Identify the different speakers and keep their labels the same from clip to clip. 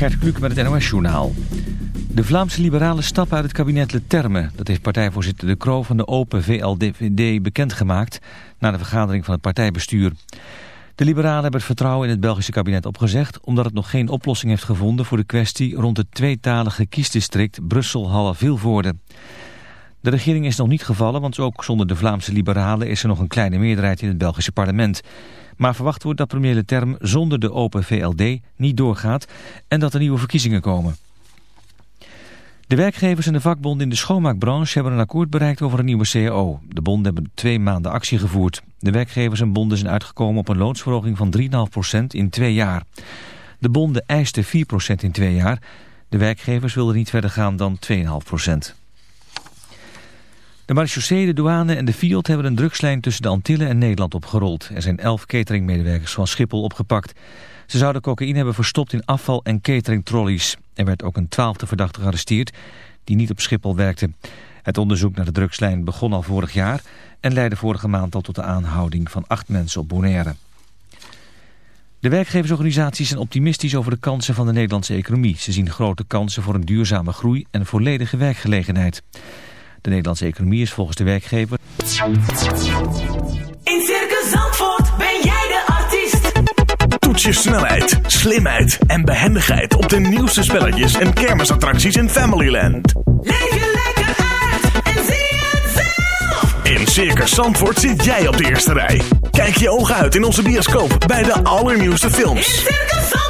Speaker 1: Gert Kluk met het NOS-journaal. De Vlaamse liberalen stappen uit het kabinet Leterme. Dat heeft partijvoorzitter De Croo van de Open VLDVD bekendgemaakt... na de vergadering van het partijbestuur. De liberalen hebben het vertrouwen in het Belgische kabinet opgezegd... omdat het nog geen oplossing heeft gevonden voor de kwestie... rond het tweetalige kiesdistrict Brussel-Halle-Vilvoorde. De regering is nog niet gevallen, want ook zonder de Vlaamse liberalen... is er nog een kleine meerderheid in het Belgische parlement... Maar verwacht wordt dat premier Leterme zonder de Open VLD niet doorgaat en dat er nieuwe verkiezingen komen. De werkgevers en de vakbonden in de schoonmaakbranche hebben een akkoord bereikt over een nieuwe CAO. De bonden hebben twee maanden actie gevoerd. De werkgevers en bonden zijn uitgekomen op een loonsverhoging van 3,5% in twee jaar. De bonden eisten 4% in twee jaar. De werkgevers wilden niet verder gaan dan 2,5%. De marechaussee, de douane en de Fiat hebben een drugslijn tussen de Antillen en Nederland opgerold. Er zijn elf cateringmedewerkers van Schiphol opgepakt. Ze zouden cocaïne hebben verstopt in afval- en cateringtrollies. Er werd ook een twaalfde verdachte gearresteerd die niet op Schiphol werkte. Het onderzoek naar de drugslijn begon al vorig jaar en leidde vorige maand al tot de aanhouding van acht mensen op Bonaire. De werkgeversorganisaties zijn optimistisch over de kansen van de Nederlandse economie. Ze zien grote kansen voor een duurzame groei en volledige werkgelegenheid. De Nederlandse economie is volgens de werkgever...
Speaker 2: In Circus Zandvoort ben jij de artiest.
Speaker 3: Toets je snelheid, slimheid en behendigheid op de nieuwste spelletjes en kermisattracties in Familyland.
Speaker 2: Leef je lekker uit en zie het zelf.
Speaker 3: In Circus Zandvoort zit jij op de eerste rij. Kijk je ogen uit in onze bioscoop bij de allernieuwste
Speaker 2: In
Speaker 3: films.
Speaker 2: Circus Zandvoort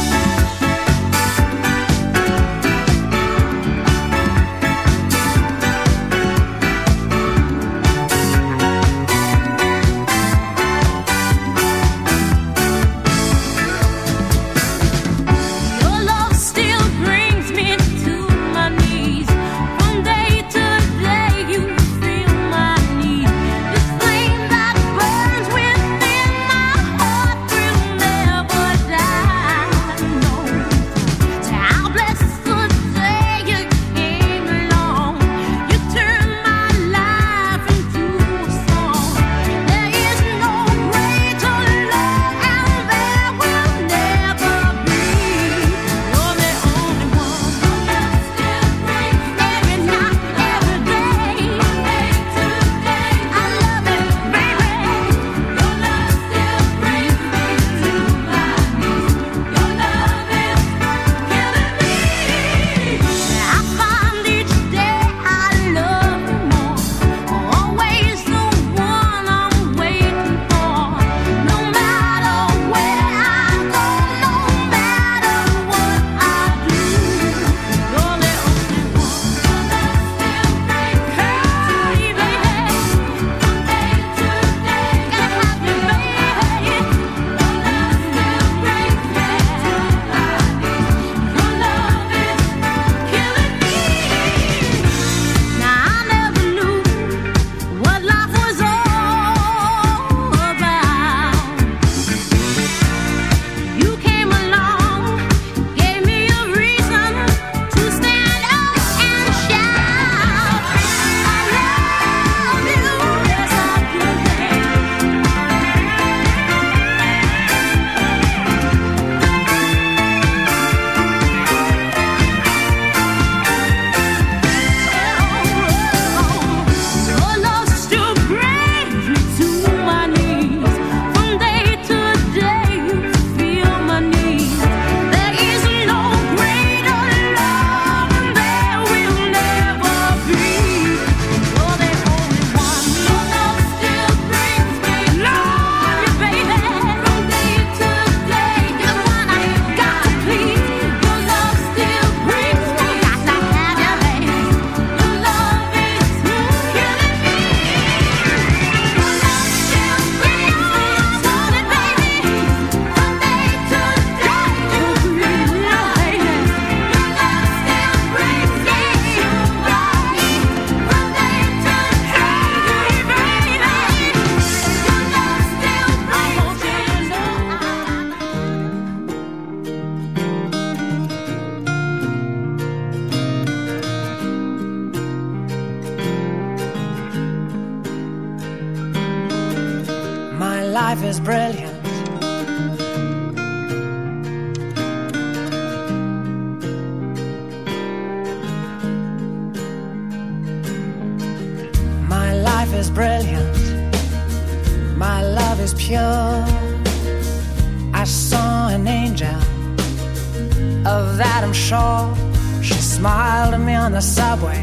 Speaker 4: I'm sure. She smiled at me on the subway.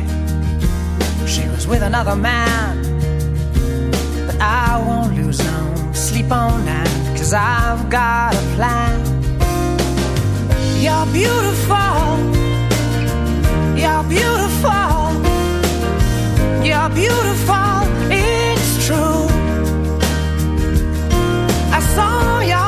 Speaker 4: She was with another man. But I won't lose no sleep on that. Cause I've got a plan. You're beautiful. You're beautiful. You're beautiful. It's true. I saw your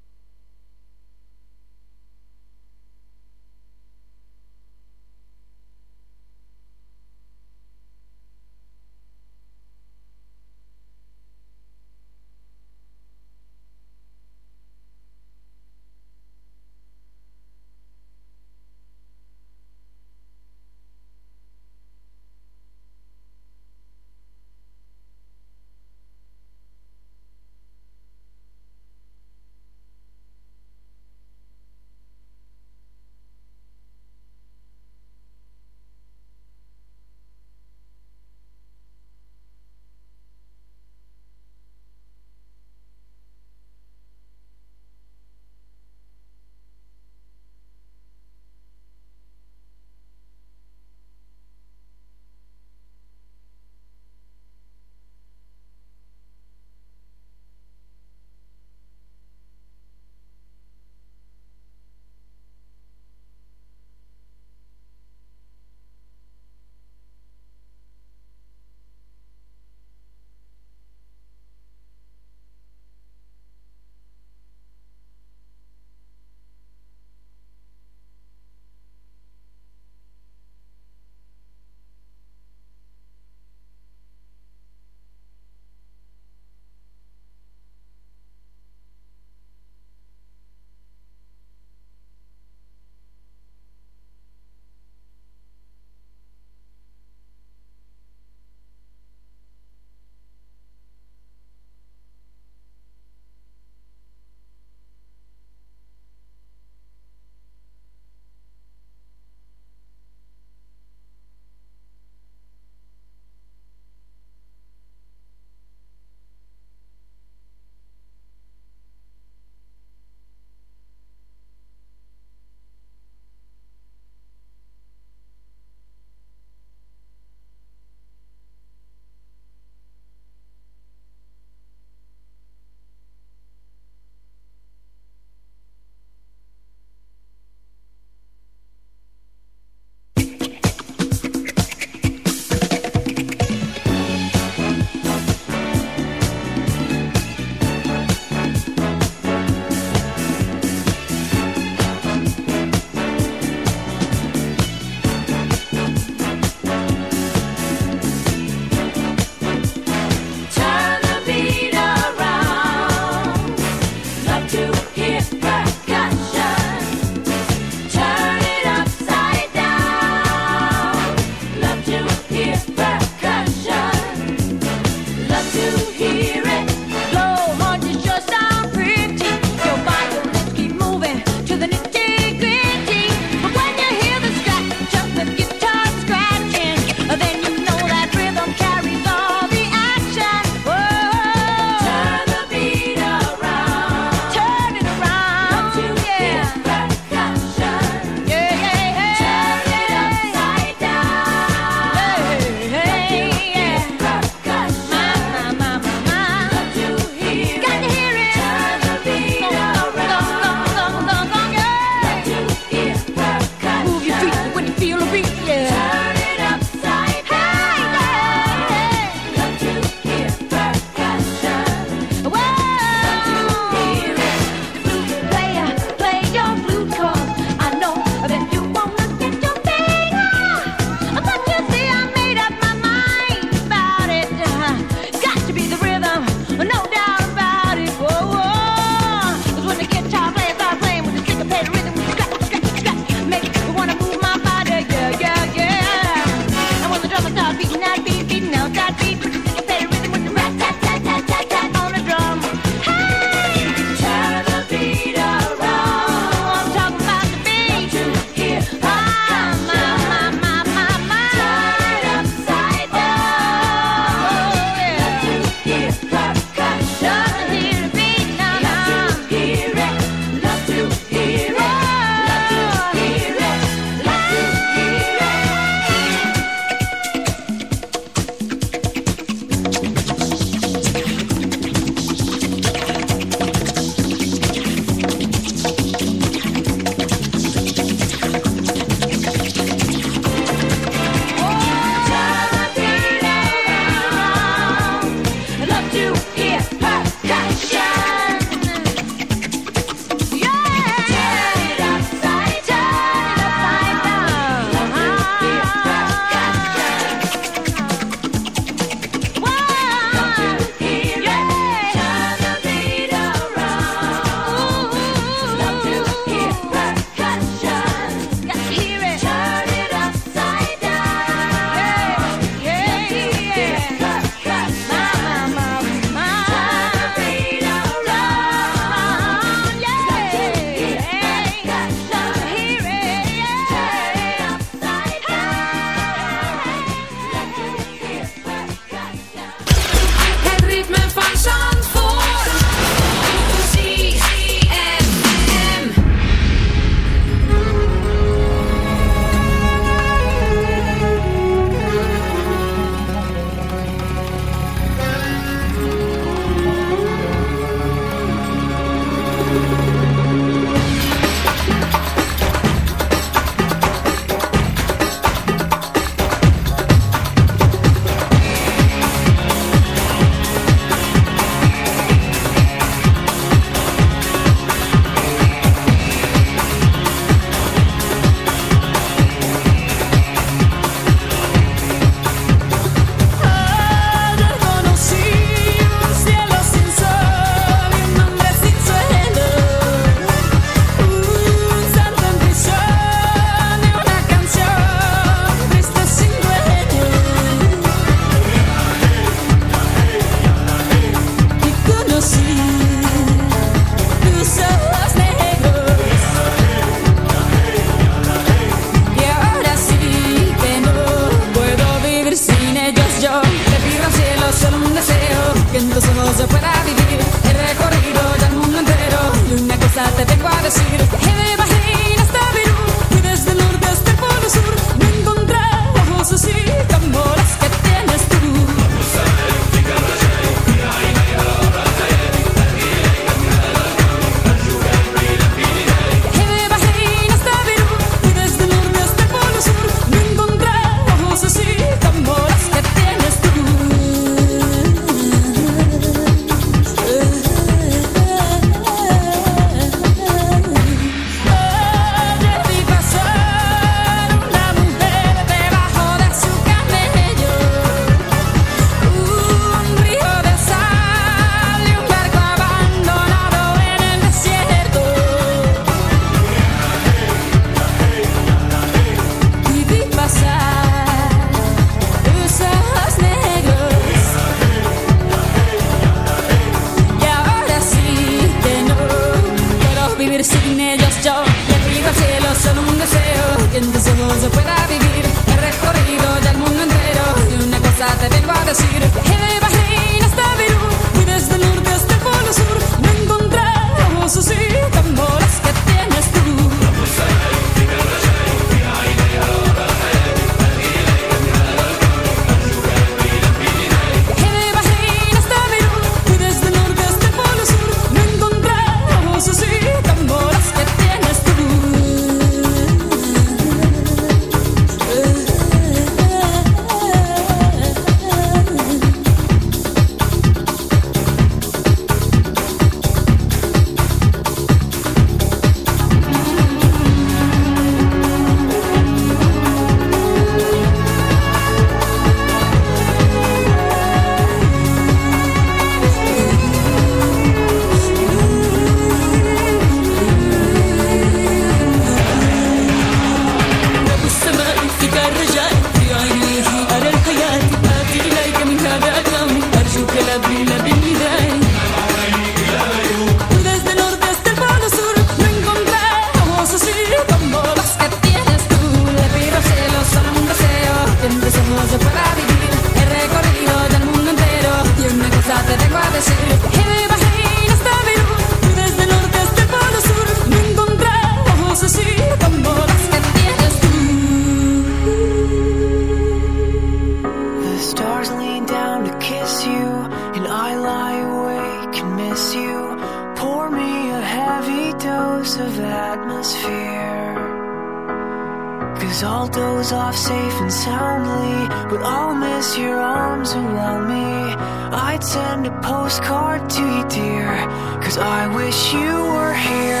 Speaker 5: Cause I wish you were here.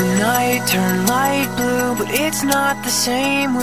Speaker 5: the night turn light blue, but it's not the same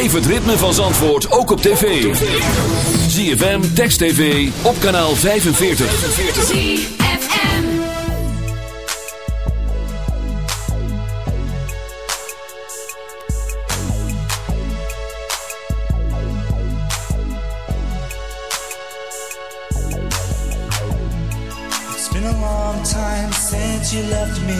Speaker 6: Beleef het ritme van Zandvoort ook op tv. ZFM, Text TV, op kanaal 45.
Speaker 7: ZFM.
Speaker 8: It's been a long time since you left me.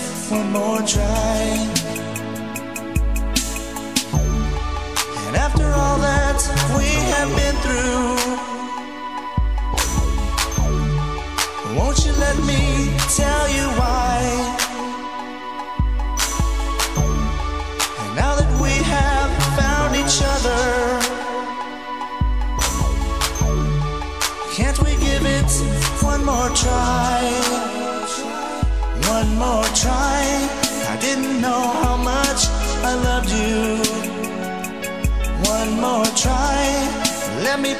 Speaker 8: one more try? And after all that we have been through, won't you let me tell you why?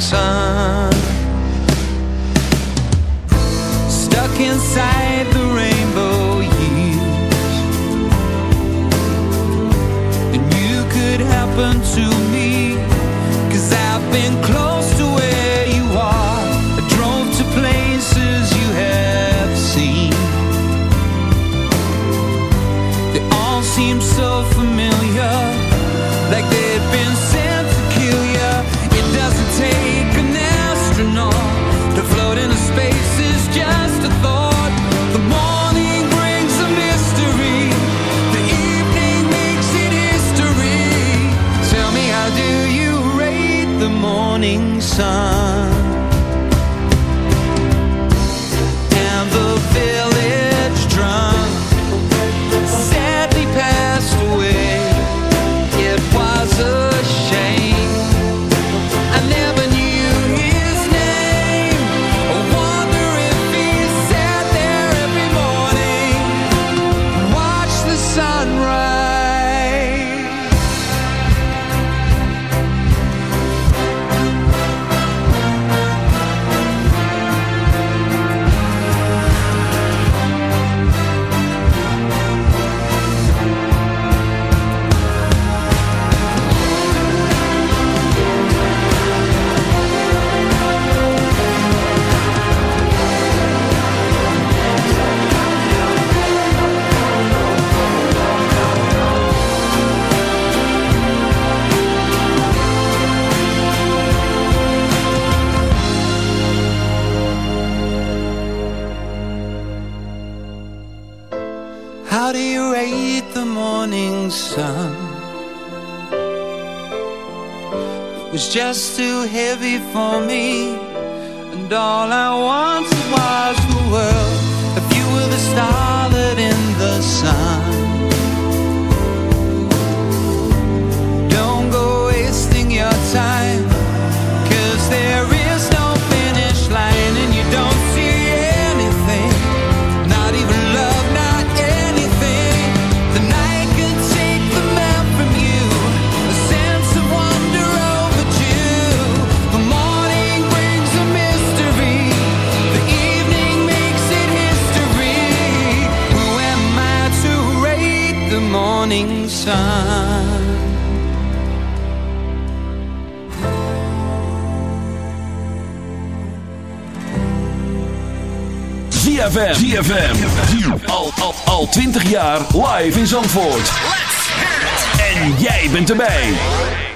Speaker 9: sun?
Speaker 10: Zandvoort. En jij bent erbij.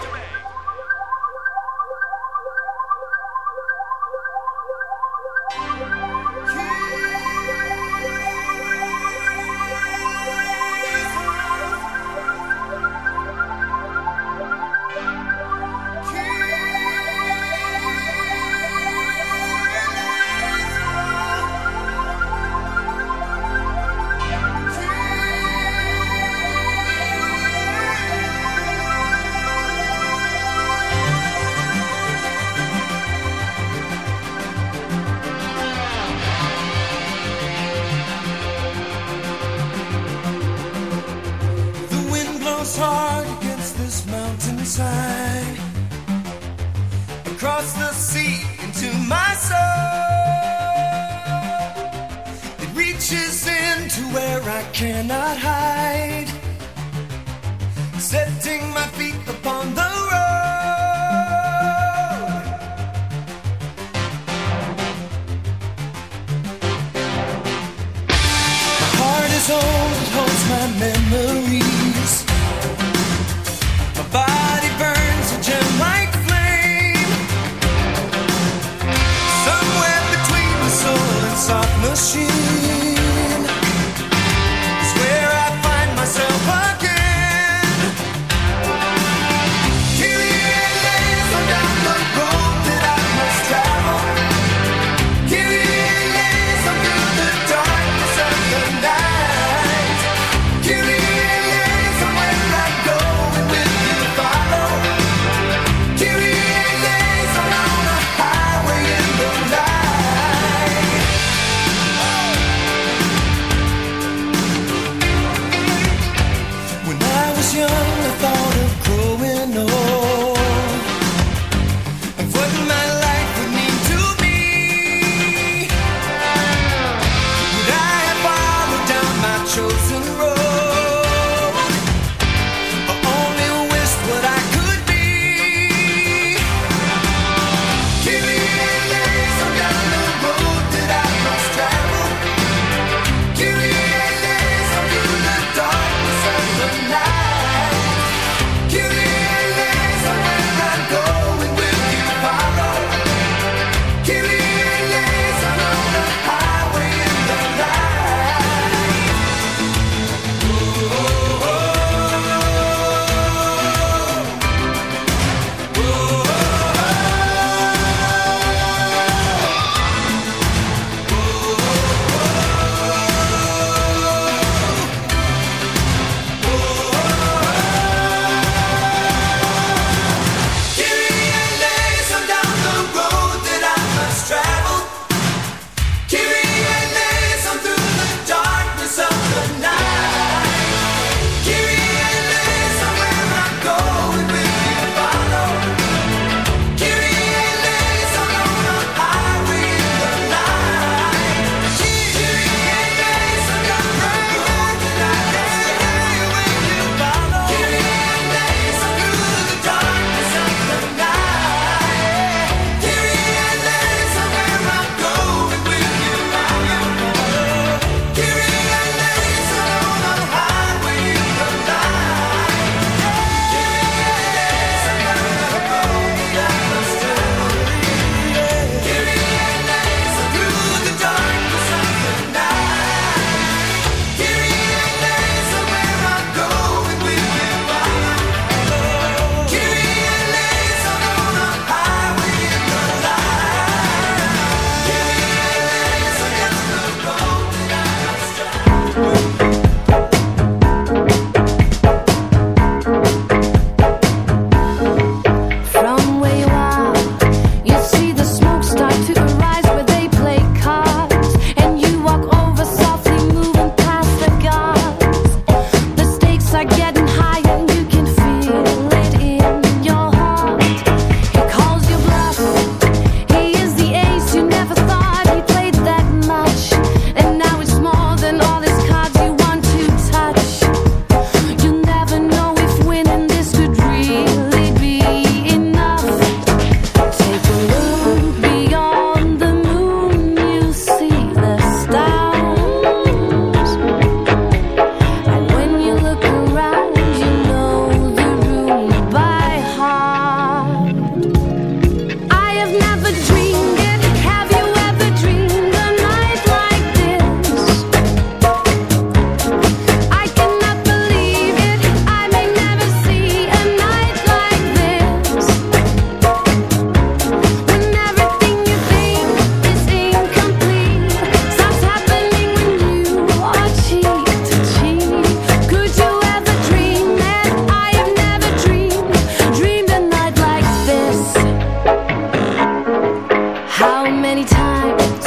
Speaker 6: How many times?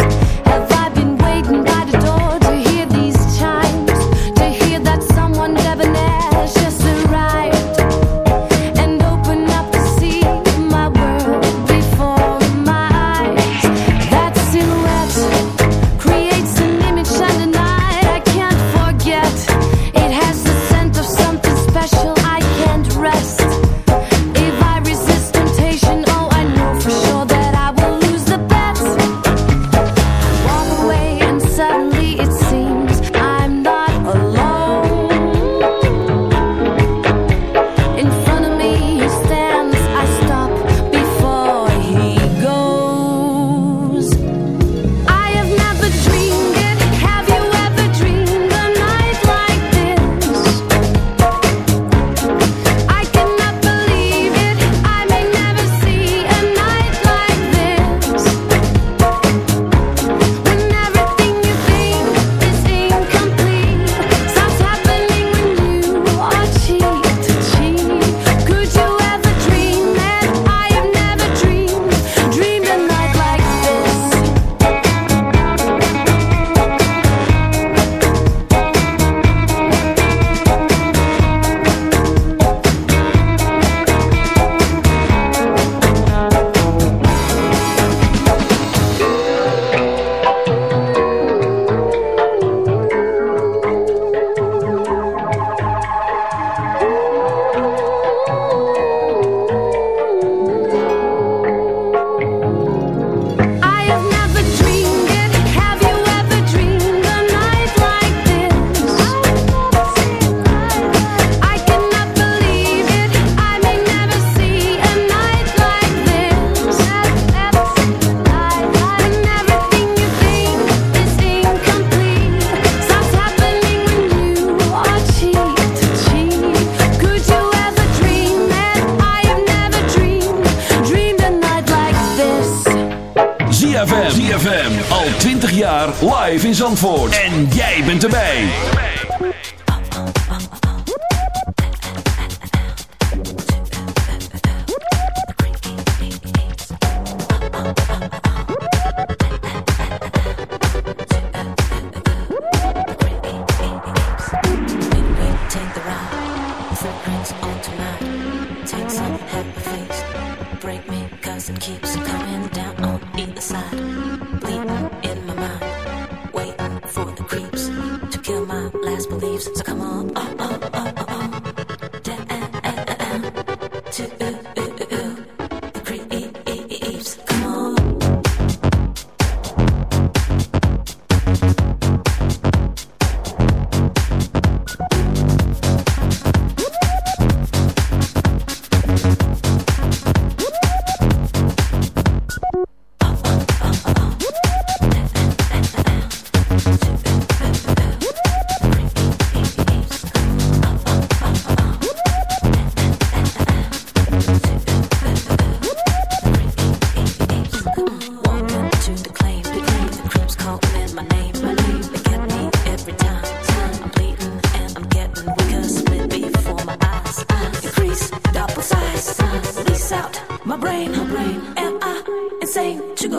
Speaker 6: En jij bent erbij.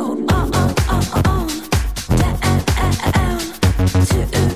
Speaker 11: on, on, on, on, on, down, down to.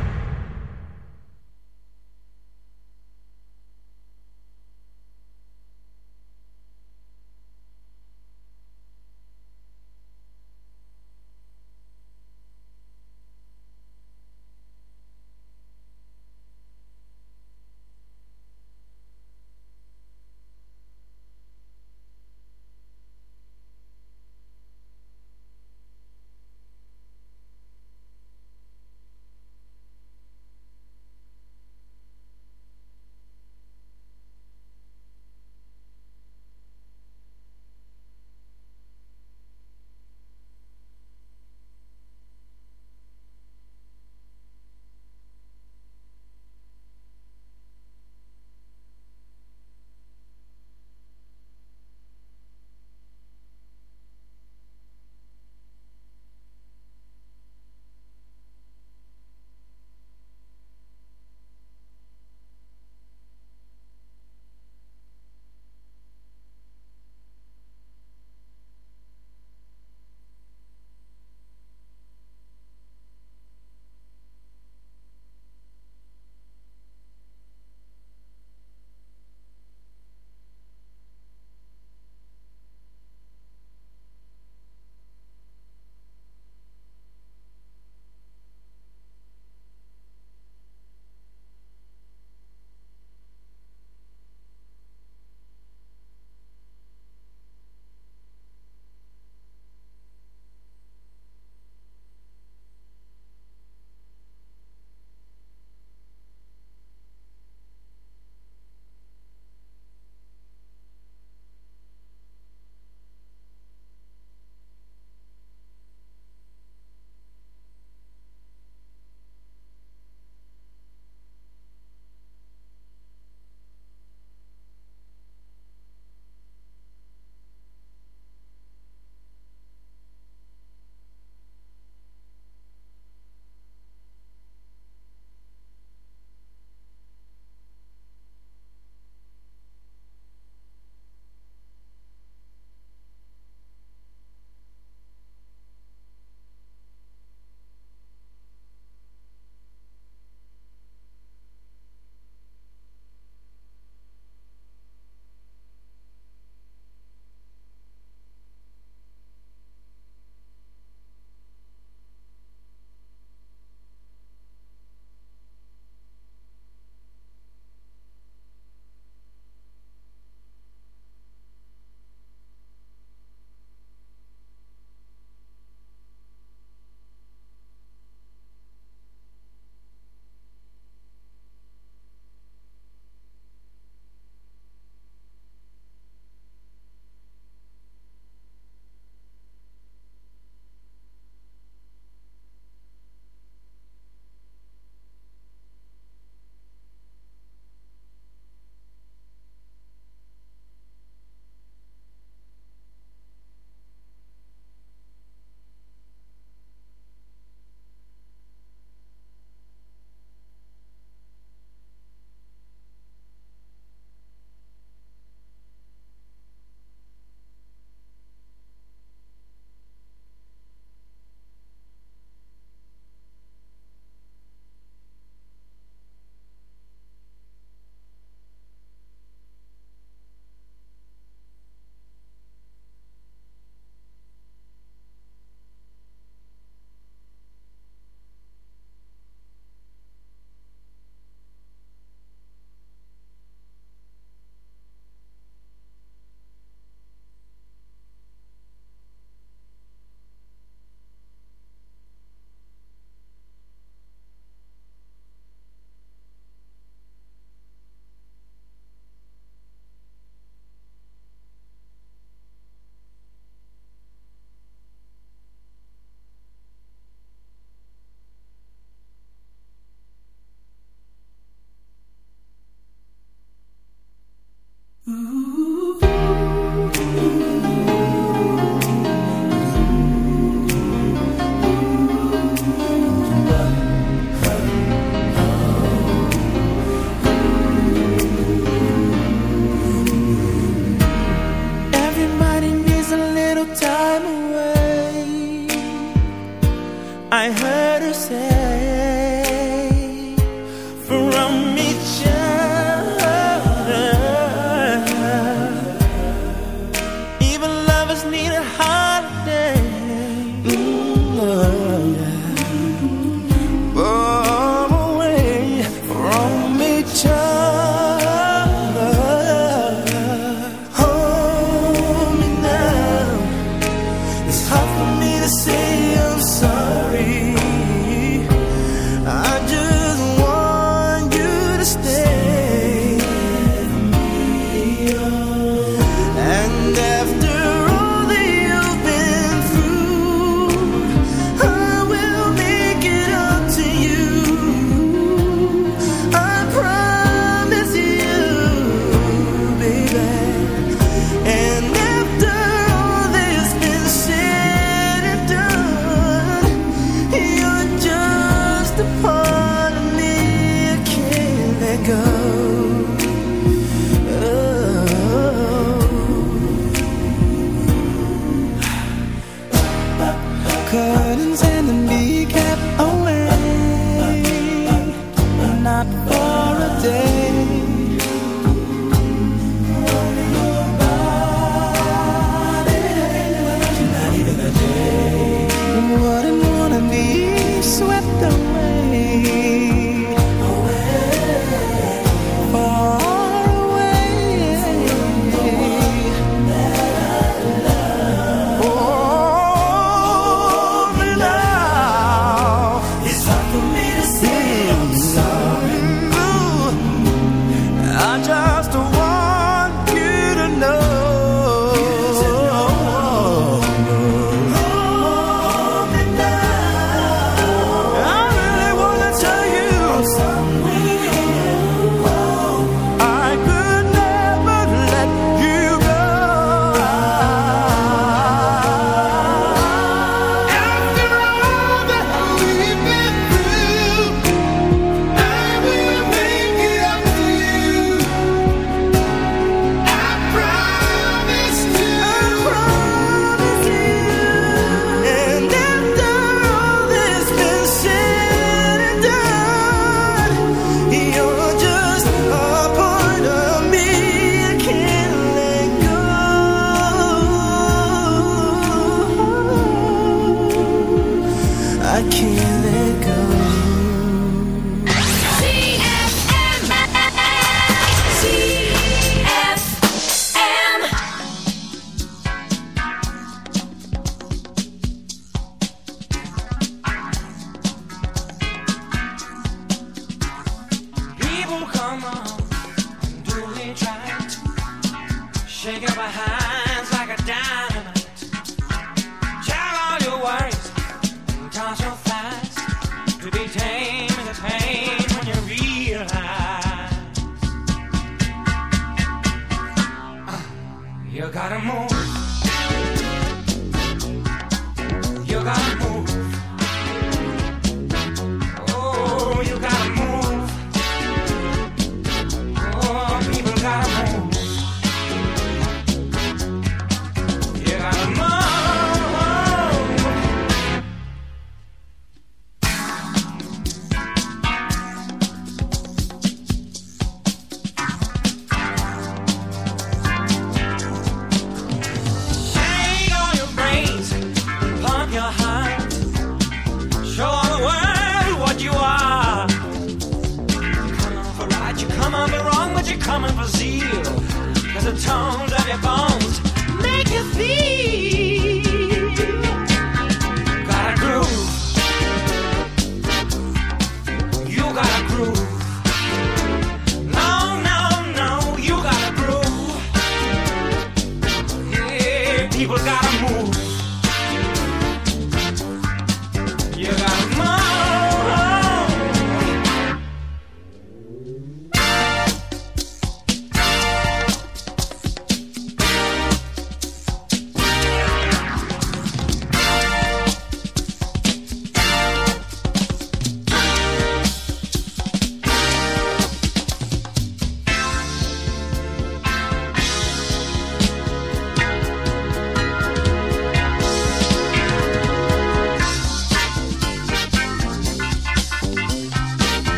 Speaker 6: understand